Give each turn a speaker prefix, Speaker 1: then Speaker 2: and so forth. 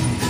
Speaker 1: Bye.